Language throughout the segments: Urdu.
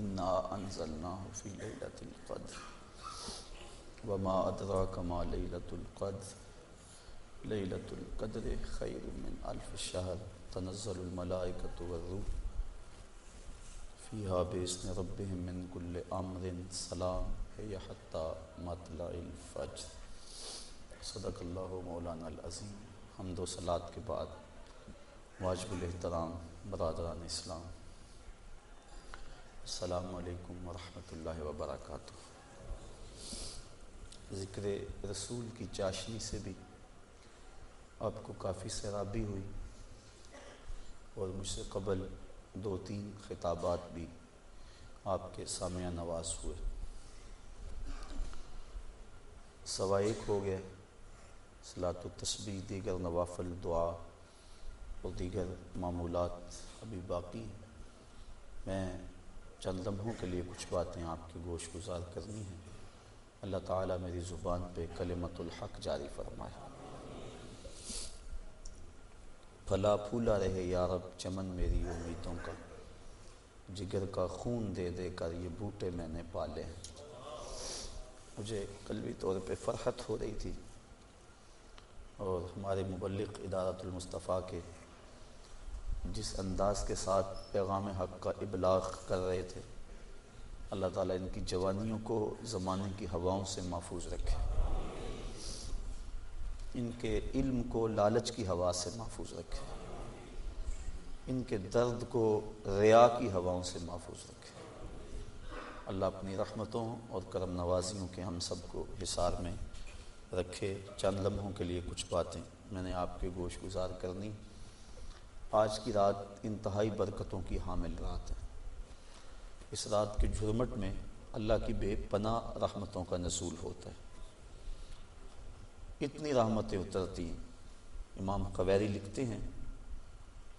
انا انزلناه في ليلة القدر. وما أدراك ما ليلة القدر. ليلة القدر خير من ألف شهر. تنزل الملائكة والروح فيها بإذن ربهم من كل أمر سلام. هي حتى مطلع الفجر. صدق اللہ مولانا العظیم حمد و صلات کے بعد واجب الاحترام برادران اسلام. السلام علیکم ورحمۃ اللہ وبرکاتہ۔ ذکر رسول کی چاشنی سے بھی آپ کو کافی سیرابی ہوئی اور مجھ سے قبل دو تین خطابات بھی آپ کے سامعہ نواز ہوئے۔ سوا ایک ہو گئے صلاۃ و تسبیح دیگر نوافل، دعا اور دیگر معمولات ابھی باقی میں چند لمحوں کے لیے کچھ باتیں آپ کی گوش گزار کرنی ہیں۔ اللہ تعالیٰ میری زبان پہ کلمت الحق جاری فرمائے۔ پھلا پھولا رہے یارب چمن میری امیدوں کا۔ جگر کا خون دے دے کر یہ بوٹے میں نے پالے۔ ہیں مجھے قلبی طور پہ فرحت ہو رہی تھی۔ اور ہمارے مبلغ ادارت المصطفیٰ کے جس انداز کے ساتھ پیغام حق کا ابلاغ کر رہے تھے، اللہ تعالیٰ ان کی جوانیوں کو زمانے کی ہواؤں سے محفوظ رکھے۔ ان کے علم کو لالچ کی ہوا سے محفوظ رکھے۔ ان کے درد کو ریا کی ہواؤں سے محفوظ رکھے۔ اللہ اپنی رحمتوں اور کرم نوازیوں کے ہم سب کو حصار میں رکھے۔ چند لمحوں کے لیے کچھ باتیں میں نے آپ کے گوش گزار کرنی۔ آج کی رات انتہائی برکتوں کی حامل رات ہے۔ اس رات کے جھرمٹ میں اللہ کی بے پناہ رحمتوں کا نزول ہوتا ہے۔ اتنی رحمتیں اترتی ہیں امام قویری لکھتے ہیں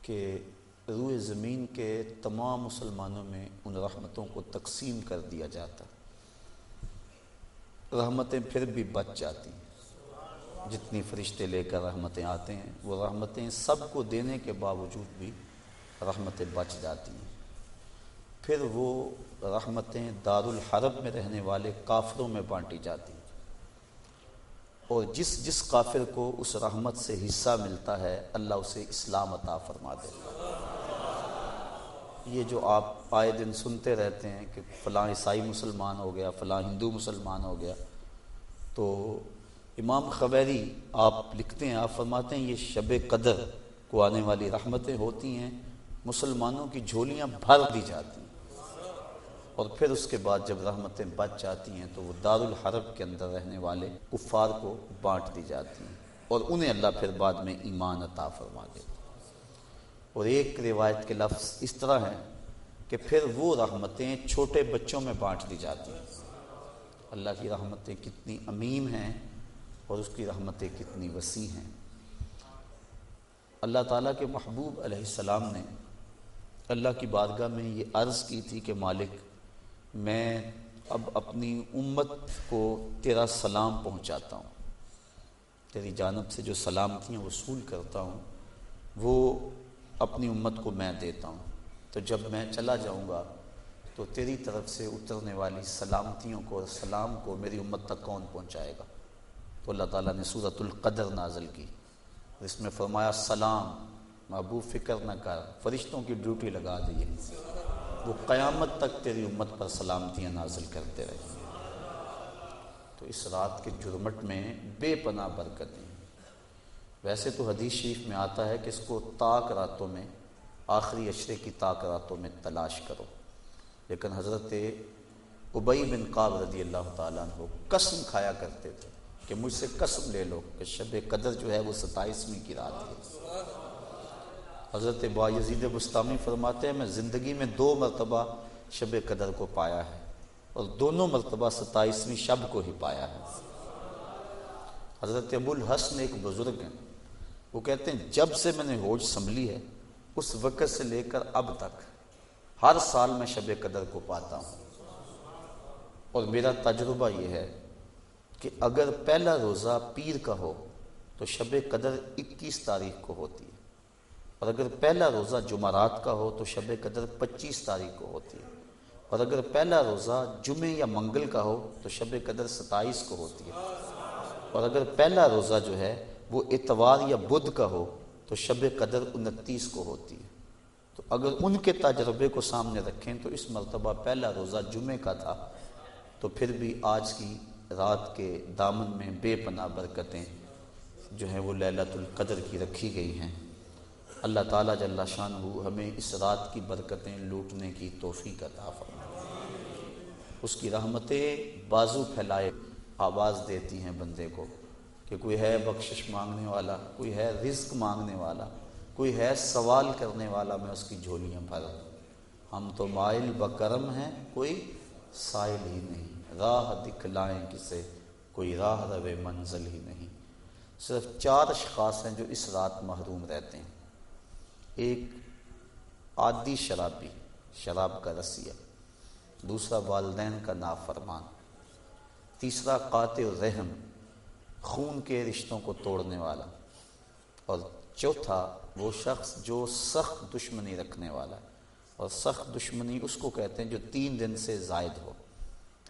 کہ روئے زمین کے تمام مسلمانوں میں ان رحمتوں کو تقسیم کر دیا جاتا۔ رحمتیں پھر بھی بچ جاتی۔ ہیں جتنی فرشتے لے کر رحمتیں آتے ہیں، وہ رحمتیں سب کو دینے کے باوجود بھی رحمتیں بچ جاتی ہیں۔ پھر وہ رحمتیں دارالحرب میں رہنے والے کافروں میں بانٹی جاتی ہیں۔ اور جس جس کافر کو اس رحمت سے حصہ ملتا ہے، اللہ اسے اسلام عطا فرما دیتا ہے یہ جو آپ آئے دن سنتے رہتے ہیں کہ فلاں عیسائی مسلمان ہو گیا، فلاں ہندو مسلمان ہو گیا، تو امام خبیری آپ لکھتے ہیں، آپ فرماتے ہیں، یہ شب قدر کو آنے والی رحمتیں ہوتی ہیں، مسلمانوں کی جھولیاں بھر دی جاتی ہیں۔ اور پھر اس کے بعد جب رحمتیں بچ جاتی ہیں، تو وہ دارالحرب کے اندر رہنے والے کفار کو بانٹ دی جاتی ہیں۔ اور انہیں اللہ پھر بعد میں ایمان عطا فرما دیتا اور ایک روایت کے لفظ اس طرح ہیں کہ پھر وہ رحمتیں چھوٹے بچوں میں بانٹ دی جاتی ہیں۔ اللہ کی رحمتیں کتنی امیم ہیں اور اس کی رحمتیں کتنی وسیع ہیں۔ اللہ تعالیٰ کے محبوب علیہ السلام نے اللہ کی بارگاہ میں یہ عرض کی تھی کہ مالک، میں اب اپنی امت کو تیرا سلام پہنچاتا ہوں۔ تیری جانب سے جو سلامتیاں وصول کرتا ہوں، وہ اپنی امت کو میں دیتا ہوں۔ تو جب میں چلا جاؤں گا، تو تیری طرف سے اترنے والی سلامتیوں کو اور سلام کو میری امت تک کون پہنچائے گا؟ تو اللہ تعالیٰ نے صورت القدر نازل کی۔ اس میں فرمایا، سلام، محبوب فکر نہ کر، فرشتوں کی ڈیوٹی لگا دیے وہ قیامت تک تیری امت پر سلامتیاں نازل کرتے رہے۔ تو اس رات کے جرمٹ میں بے پناہ برکتیں ویسے تو حدیث شریف میں آتا ہے کہ اس کو طاق راتوں میں، آخری اشرے کی طاق راتوں میں تلاش کرو۔ لیکن حضرت ابئی بن قاب رضی اللہ تعالیٰ عنہ قسم کھایا کرتے تھے۔ کہ مجھ سے قسم لے لو کہ شب قدر جو ہے وہ ستائیسویں کی رات ہے۔ حضرت با یزید بستانی فرماتے ہیں، میں زندگی میں دو مرتبہ شب قدر کو پایا ہے اور دونوں مرتبہ ستائیسویں شب کو ہی پایا ہے۔ حضرت ابو الحسن ایک بزرگ ہیں۔ وہ کہتے ہیں، جب سے میں نے ہوش سنبھلی ہے، اس وقت سے لے کر اب تک ہر سال میں شب قدر کو پاتا ہوں۔ اور میرا تجربہ یہ ہے کہ اگر پہلا روزہ پیر کا ہو تو شب قدر اکیس تاریخ کو ہوتی ہے۔ اور اگر پہلا روزہ جمعرات کا ہو تو شب قدر پچیس تاریخ کو ہوتی ہے۔ اور اگر پہلا روزہ جمعے یا منگل کا ہو تو شب قدر ستائیس کو ہوتی ہے۔ اور اگر پہلا روزہ جو ہے وہ اتوار یا بدھ کا ہو تو شب قدر انتیس کو ہوتی ہے۔ تو اگر ان کے تجربے کو سامنے رکھیں تو اس مرتبہ پہلا روزہ جمعے کا تھا۔ تو پھر بھی آج کی رات کے دامن میں بے پناہ برکتیں جو ہیں وہ للت القدر کی رکھی گئی ہیں۔ اللہ تعالیٰ جل شان ہو ہمیں اس رات کی برکتیں لوٹنے کی توفیق عطا فرمائے۔ اس کی رحمتیں بازو پھیلائے آواز دیتی ہیں بندے کو کہ کوئی ہے بخشش مانگنے والا، کوئی ہے رزق مانگنے والا، کوئی ہے سوال کرنے والا، میں اس کی جھولیاں بھر ہم تو مائل بکرم ہیں، کوئی سائل ہی نہیں۔ راہ دکھلائیں کسے، کوئی راہ رو منزل ہی نہیں۔ صرف چار اشخاص ہیں جو اس رات محروم رہتے ہیں۔ ایک عادی شرابی، شراب کا رسیہ۔ دوسرا والدین کا نافرمان۔ تیسرا قاتل رحم، خون کے رشتوں کو توڑنے والا۔ اور چوتھا وہ شخص جو سخت دشمنی رکھنے والا۔ ہے اور سخت دشمنی اس کو کہتے ہیں جو تین دن سے زائد ہو۔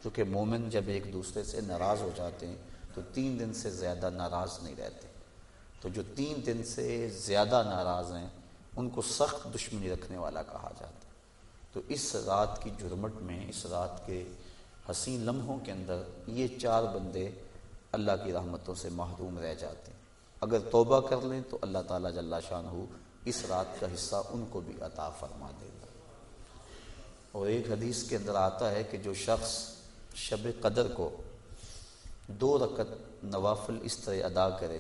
کیونکہ مومن جب ایک دوسرے سے ناراض ہو جاتے ہیں، تو تین دن سے زیادہ ناراض نہیں رہتے۔ تو جو تین دن سے زیادہ ناراض ہیں، ان کو سخت دشمنی رکھنے والا کہا جاتا۔ ہے تو اس رات کی جرمٹ میں، اس رات کے حسین لمحوں کے اندر یہ چار بندے اللہ کی رحمتوں سے محروم رہ جاتے ہیں۔ اگر توبہ کر لیں تو اللہ تعالیٰ جل شان ہو اس رات کا حصہ ان کو بھی عطا فرما دے گا۔ اور ایک حدیث کے اندر آتا ہے کہ جو شخص شب قدر کو دو رکت نوافل اس طرح ادا کرے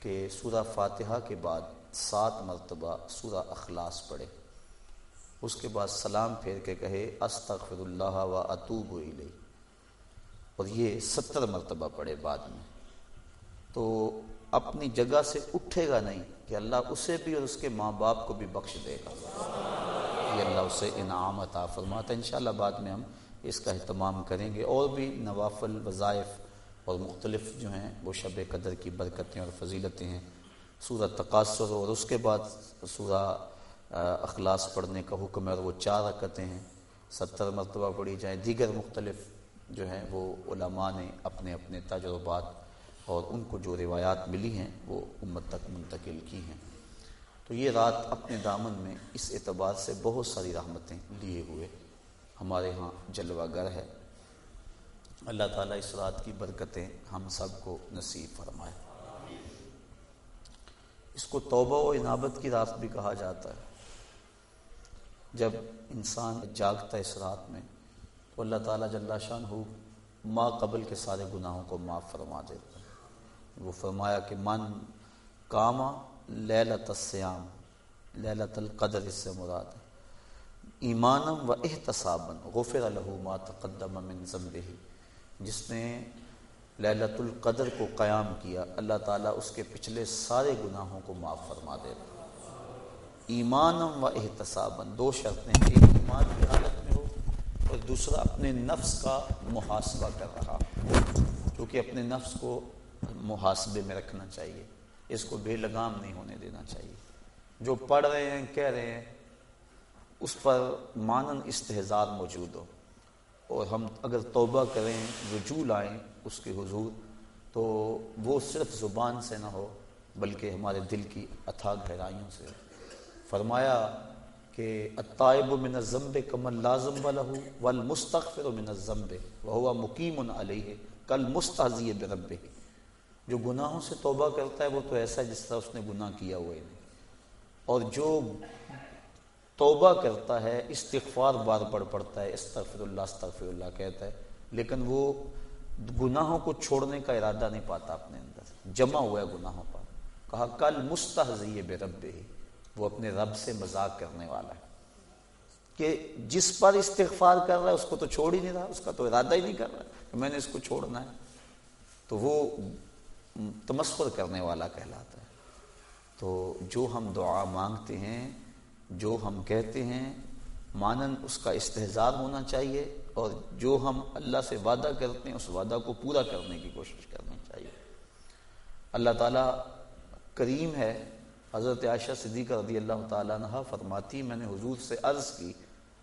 کہ سورہ فاتحہ کے بعد سات مرتبہ سورہ اخلاص پڑھے۔ اس کے بعد سلام پھیر کے کہے استغفر اللہ و اطوب الیہ۔ اور یہ ستر مرتبہ پڑھے بعد میں۔ تو اپنی جگہ سے اٹھے گا نہیں کہ اللہ اسے بھی اور اس کے ماں باپ کو بھی بخش دے گا۔ یہ اللہ اسے انعام عطا فرماتا ہے۔ انشاءاللہ بعد میں ہم اس کا اہتمام کریں گے اور بھی نوافل وظائف اور مختلف جو ہیں وہ شب قدر کی برکتیں اور فضیلتیں ہیں۔ سورہ تقاصر اور اس کے بعد سورہ اخلاص پڑھنے کا حکم ہے اور وہ چار رکتیں ہیں۔ ستر مرتبہ پڑھی جائیں۔ دیگر مختلف جو ہیں وہ علماء نے اپنے اپنے تجربات اور ان کو جو روایات ملی ہیں وہ امت تک منتقل کی ہیں۔ تو یہ رات اپنے دامن میں اس اعتبار سے بہت ساری رحمتیں لیے ہوئے۔ ہمارے ہاں جلوہ گر ہے۔ اللہ تعالیٰ اس رات کی برکتیں ہم سب کو نصیب فرمائے۔ اس کو توبہ و انابت کی رات بھی کہا جاتا ہے۔ جب انسان جاگتا ہے اس رات میں، تو اللہ تعالیٰ جل شان ہو ماں قبل کے سارے گناہوں کو معاف فرما دیتا ہے۔ وہ فرمایا کہ من کاما للت السیام للت القدر، اس سے مراد ہے۔ ایمانم و احتسابن غفر له ما تقدم من ذنبه جس نے للت القدر کو قیام کیا، اللہ تعالیٰ اس کے پچھلے سارے گناہوں کو معاف فرما دے۔ ایمانم و احتسابن دو شرطیں ایک ایمان کی حالت میں ہو اور دوسرا اپنے نفس کا محاسبہ کر رہا۔ کیونکہ اپنے نفس کو محاسبے میں رکھنا چاہیے، اس کو بے لگام نہیں ہونے دینا چاہیے۔ جو پڑھ رہے ہیں، کہہ رہے ہیں اس پر مانن استحزار موجود ہو۔ اور ہم اگر توبہ کریں، رجوع لائیں اس کے حضور، تو وہ صرف زبان سے نہ ہو، بلکہ ہمارے دل کی اتھا گہرائیوں سے۔ فرمایا کہ اطائب من الزمب کمل لازم و لہو والمستغفر من الزمب وہو مقیم علیہ کل مستحضی برب جو گناہوں سے توبہ کرتا ہے، وہ تو ایسا ہے جس طرح اس نے گناہ کیا ہوا نہیں اور جو توبہ کرتا ہے، استغفار بار بڑھ پڑتا ہے، استغفر اللہ استغفر اللہ کہتا ہے، لیکن وہ گناہوں کو چھوڑنے کا ارادہ نہیں پاتا اپنے اندر۔ جمع ہوا ہے گناہوں پر۔ کہا، کل مستحضی بے رب وہ اپنے رب سے مذاق کرنے والا ہے۔ کہ جس پر استغفار کر رہا ہے، اس کو تو چھوڑ ہی نہیں رہا، اس کا تو ارادہ ہی نہیں کر رہا کہ میں نے اس کو چھوڑنا ہے۔ تو وہ تمسخر کرنے والا کہلاتا ہے۔ تو جو ہم دعا مانگتے ہیں جو ہم کہتے ہیں مانن اس کا استحصال ہونا چاہیے اور جو ہم اللہ سے وعدہ کرتے ہیں اس وعدہ کو پورا کرنے کی کوشش کرنی چاہیے۔ اللہ تعالیٰ کریم ہے۔ حضرت عائشہ صدیقہ رضی اللہ تعالیٰ عنہ فرماتی، میں نے حضور سے عرض کی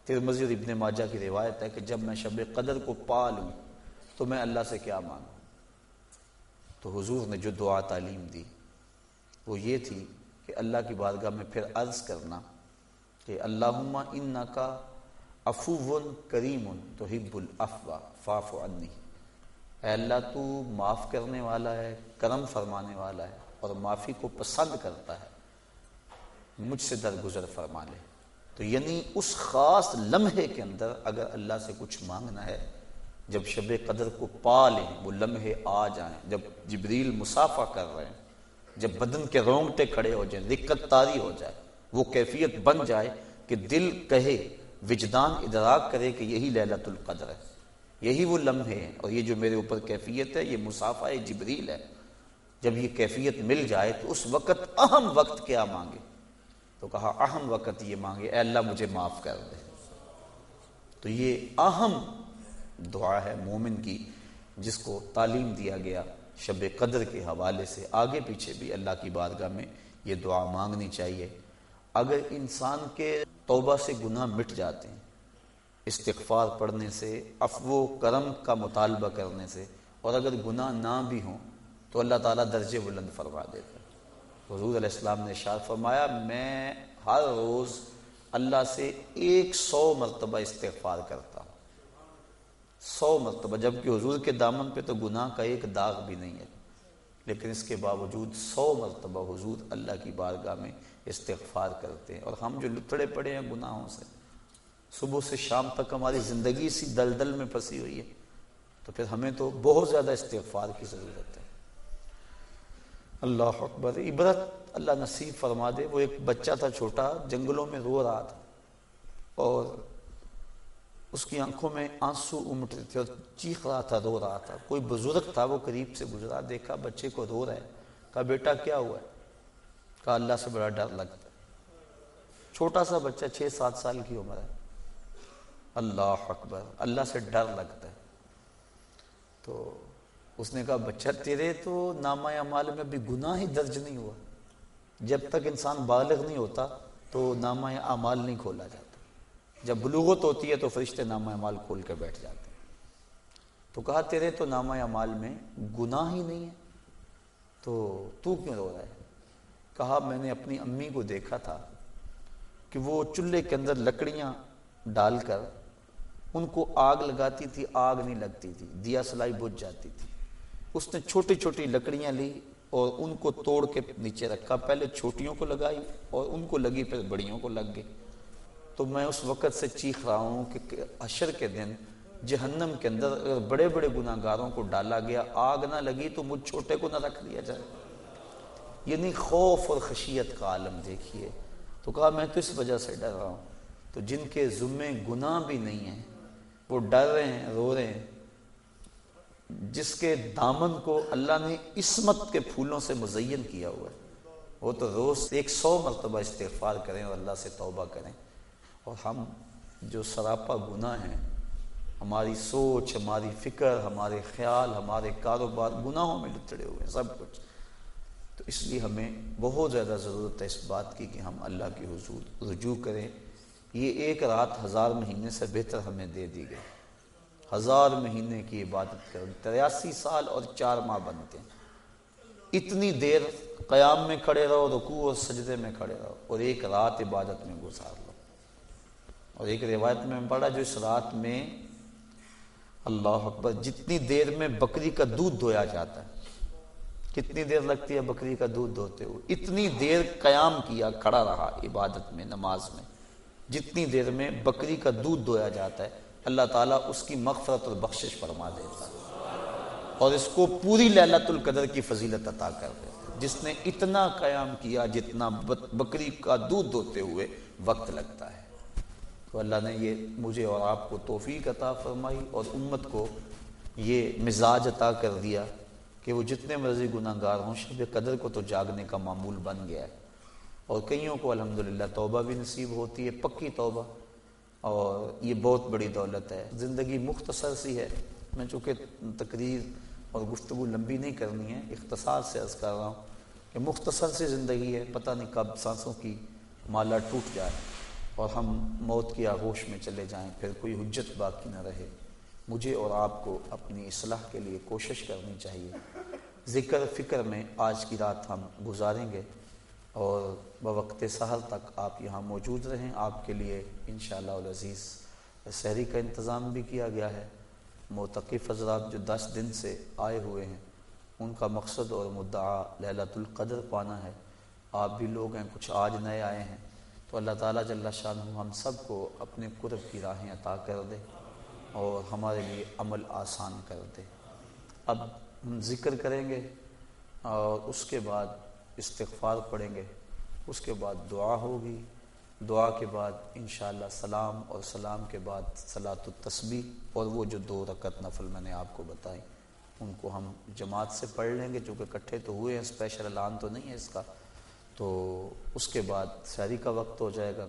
ترمزی اور ابن ماجہ کی روایت ہے کہ جب میں شب قدر کو پا لوں تو میں اللہ سے کیا مانگوں؟ تو حضور نے جو دعا تعلیم دی وہ یہ تھی کہ اللہ کی بارگاہ میں پھر عرض کرنا۔ کہ اللہ ان کا افو کریم تو ہب الافوا فاف عنی۔ اے اللہ، تو معاف کرنے والا ہے، کرم فرمانے والا ہے اور معافی کو پسند کرتا ہے۔ مجھ سے درگزر فرما لے۔ تو یعنی اس خاص لمحے کے اندر اگر اللہ سے کچھ مانگنا ہے، جب شب قدر کو پا لیں، وہ لمحے آ جائیں۔ جب جبریل مسافہ کر رہے ہیں، جب بدن کے رونگٹے کھڑے ہو جائیں، دقت تاری ہو جائے۔ وہ کیفیت بن جائے کہ دل کہے، وجدان ادراک کرے کہ یہی للت القدر ہے۔ یہی وہ لمحے ہیں اور یہ جو میرے اوپر کیفیت ہے، یہ مسافہ جبریل ہے۔ جب یہ کیفیت مل جائے تو اس وقت اہم وقت کیا مانگے؟ تو کہا، اہم وقت یہ مانگے، اے اللہ مجھے معاف کر دے۔ تو یہ اہم دعا ہے مومن کی، جس کو تعلیم دیا گیا شب قدر کے حوالے سے۔ آگے پیچھے بھی اللہ کی بارگاہ میں یہ دعا مانگنی چاہیے۔ اگر انسان کے توبہ سے گناہ مٹ جاتے ہیں، استغفار پڑھنے سے افو و کرم کا مطالبہ کرنے سے، اور اگر گناہ نہ بھی ہوں، تو اللہ تعالیٰ درجے بلند فرما دیتا ہے۔ حضور علیہ السلام نے اشار فرمایا، میں ہر روز اللہ سے ایک سو مرتبہ استغفار کرتا ہوں۔ سو مرتبہ، جبکہ حضور کے دامن پہ تو گناہ کا ایک داغ بھی نہیں ہے۔ لیکن اس کے باوجود سو مرتبہ حضور اللہ کی بارگاہ میں استغفار کرتے ہیں۔ اور ہم جو لتڑے پڑے ہیں گناہوں سے، صبح سے شام تک ہماری زندگی سی دلدل میں پھنسی ہوئی ہے، تو پھر ہمیں تو بہت زیادہ استغفار کی ضرورت ہے۔ اللہ اکبر، عبرت اللہ نصیب فرما دے۔ وہ ایک بچہ تھا چھوٹا، جنگلوں میں رو رہا تھا، اور اس کی آنکھوں میں آنسو امٹ رہے تھے اور چیخ رہا تھا، رو رہا تھا۔ کوئی بزرگ تھا وہ قریب سے گزرا، دیکھا بچے کو رو رہا ہے، کہا بیٹا کیا ہوا ہے؟ کہا اللہ سے بڑا ڈر لگتا ہے۔ چھوٹا سا بچہ چھ سات سال کی عمر ہے۔ اللہ اکبر، اللہ سے ڈر لگتا ہے۔ تو اس نے کہا، بچہ تیرے تو نامہ اعمال میں ابھی گناہ ہی درج نہیں ہوا۔ جب تک انسان بالغ نہیں ہوتا، تو نامہ اعمال نہیں کھولا جاتا۔ جب بلوغت ہوتی ہے تو فرشتے نامہ اعمال کھول کے بیٹھ جاتے ہیں۔ تو کہا، تیرے تو نامہ اعمال میں گناہ ہی نہیں ہے۔ تو تو کیوں رو رہا ہے؟ کہا میں نے اپنی امی کو دیکھا تھا کہ وہ چولہے کے اندر لکڑیاں ڈال کر ان کو آگ لگاتی تھی، آگ نہیں لگتی تھی، دیا سلائی بجھ جاتی تھی۔ اس نے چھوٹی چھوٹی لکڑیاں لی اور ان کو توڑ کے نیچے رکھا۔ پہلے چھوٹیوں کو لگائی اور ان کو لگی، پھر بڑیوں کو لگ گئی۔ تو میں اس وقت سے چیخ رہا ہوں کہ اشر کے دن جہنم کے اندر اگر بڑے بڑے گناہ گاروں کو ڈالا گیا، آگ نہ لگی تو مجھ چھوٹے کو نہ رکھ لیا جائے۔ یعنی خوف اور خشیت کا عالم دیکھیے۔ تو کہا میں تو اس وجہ سے ڈر رہا ہوں۔ تو جن کے ذمے گناہ بھی نہیں ہیں، وہ ڈر رہے ہیں، رو رہے ہیں۔ جس کے دامن کو اللہ نے عصمت کے پھولوں سے مزین کیا ہوا ہے۔ وہ تو روز ایک سو مرتبہ استغفار کریں اور اللہ سے توبہ کریں۔ اور ہم جو سراپا گناہ ہیں، ہماری سوچ، ہماری فکر، ہمارے خیال، ہمارے کاروبار گناہوں میں لتڑے ہوئے ہیں، سب کچھ۔ تو اس لیے ہمیں بہت زیادہ ضرورت ہے اس بات کی کہ ہم اللہ کی حضور رجوع کریں۔ یہ ایک رات ہزار مہینے سے بہتر ہمیں دے دی گئی۔ ہزار مہینے کی عبادت کریں۔ تریاسی سال اور چار ماہ بنتے ہیں۔ اتنی دیر قیام میں کھڑے رہو، رکوع اور سجدے میں کھڑے رہو اور ایک رات عبادت میں گزار لو۔ اور ایک روایت میں پڑھا جو اس رات میں اللہ اکبر جتنی دیر میں بکری کا دودھ دھویا جاتا ہے کتنی دیر لگتی ہے بکری کا دودھ دھوتے ہوئے؟ اتنی دیر قیام کیا، کھڑا رہا عبادت میں، نماز میں۔ جتنی دیر میں بکری کا دودھ دھویا جاتا ہے، اللہ تعالیٰ اس کی مغفرت اور بخشش فرما دیتا ہے۔ اور اس کو پوری للت القدر کی فضیلت عطا کر دیتا جس نے اتنا قیام کیا جتنا بکری کا دودھ دھوتے ہوئے وقت لگتا ہے۔ تو اللہ نے یہ مجھے اور آپ کو توفیق عطا فرمائی اور امت کو یہ مزاج عطا کر دیا۔ کہ وہ جتنے مرضی گناہ گار ہوں، شب قدر کو تو جاگنے کا معمول بن گیا ہے۔ اور کئیوں کو الحمدللہ توبہ بھی نصیب ہوتی ہے، پکی توبہ۔ اور یہ بہت بڑی دولت ہے۔ زندگی مختصر سی ہے۔ میں چونکہ تقریر اور گفتگو لمبی نہیں کرنی ہے، اختصار سے عرض کر رہا ہوں کہ مختصر سی زندگی ہے، پتہ نہیں کب سانسوں کی مالا ٹوٹ جائے اور ہم موت کی آغوش میں چلے جائیں، پھر کوئی حجت باقی نہ رہے۔ مجھے اور آپ کو اپنی اصلاح کے لیے کوشش کرنی چاہیے۔ ذکر فکر میں آج کی رات ہم گزاریں گے اور بوقت سحر تک آپ یہاں موجود رہیں۔ آپ کے لیے انشاءاللہ العزیز سحری کا انتظام بھی کیا گیا ہے۔ موتقف حضرات جو دس دن سے آئے ہوئے ہیں، ان کا مقصد اور مدعا للت القدر پانا ہے۔ آپ بھی لوگ ہیں، کچھ آج نئے آئے ہیں۔ تو اللہ تعالیٰ جل شاہ ہم سب کو اپنے قرب کی راہیں عطا کر دے۔ اور ہمارے لیے عمل آسان کر دے۔ اب ہم ذکر کریں گے اور اس کے بعد استغفار پڑھیں گے۔ اس کے بعد دعا ہوگی۔ دعا کے بعد انشاءاللہ سلام اور سلام کے بعد صلاۃ التسبیح۔ اور وہ جو دو رکعت نفل میں نے آپ کو بتائی، ان کو ہم جماعت سے پڑھ لیں گے۔ چونکہ کٹھے تو ہوئے ہیں اسپیشل اعلان تو نہیں ہے اس کا۔ تو اس کے بعد سحری کا وقت ہو جائے گا۔